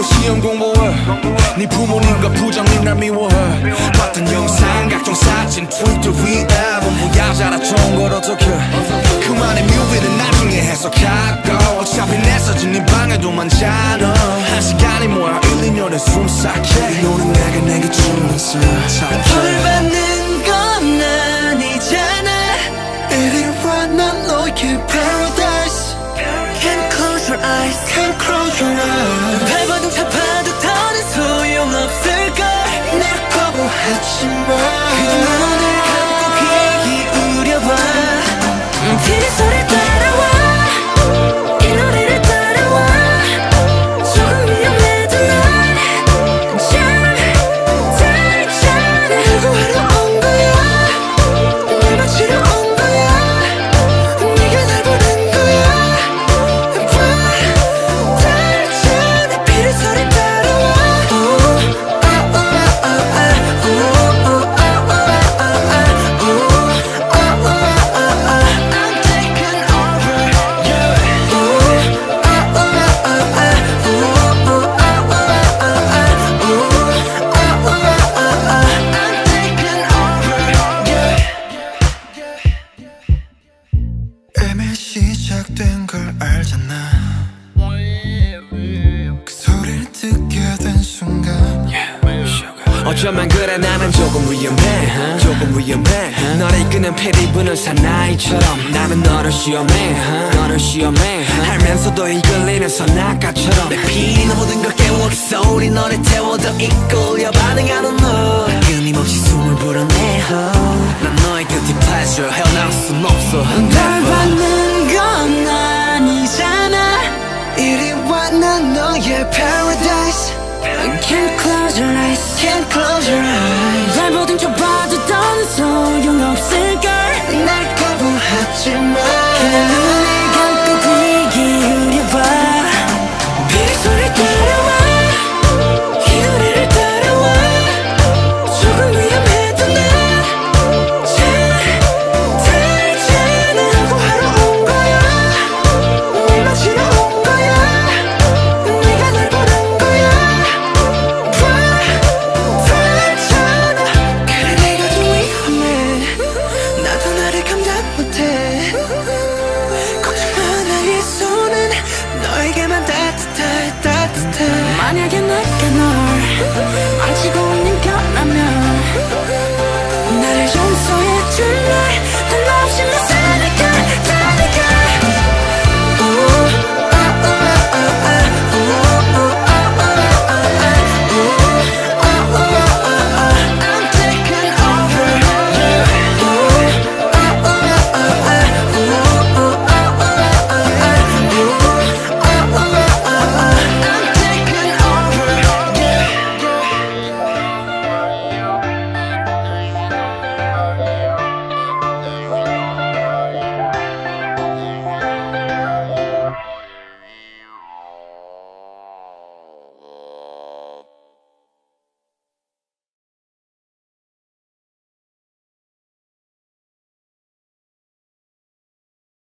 보고 시험 공부해. 네 부모님과 부장님 날 미워해. 봤던 영상 각종 사진 트위터 위에 전부 야자라 좋은 걸 어떡해 그만의 뮤비는 나중에 해석하고 어차피 내 사진 네 방에도 많잖아 한 시간이 뭐야 1, 2년에 숨삭해 너는 내게 내게 주면서 벌 받는 건 아니잖아 이리 와난 너의 paradise. Can't close your eyes. Can't close your eyes 걸 알잖아. 그 소리를 듣게 된 순간 어쩌면 그래 나는 조금 위험해 조금 위험해 너를 이끄는 피리 부는 사나이처럼 나는 너를 시험해 너를 시험해 알면서도 이끌리는 선악가처럼 내 피는 모든 걸 깨워 그 소리 너를 태워 더 이끌려 반응하는 너. 끊임없이 숨을 불어내 난 너의 guilty pleasure 헤어나올 순 없어 널 받는 건 아니잖아 이리 와난 너의 paradise Can't close your eyes Can't close your eyes 날 보든 켜봐도 만약에 널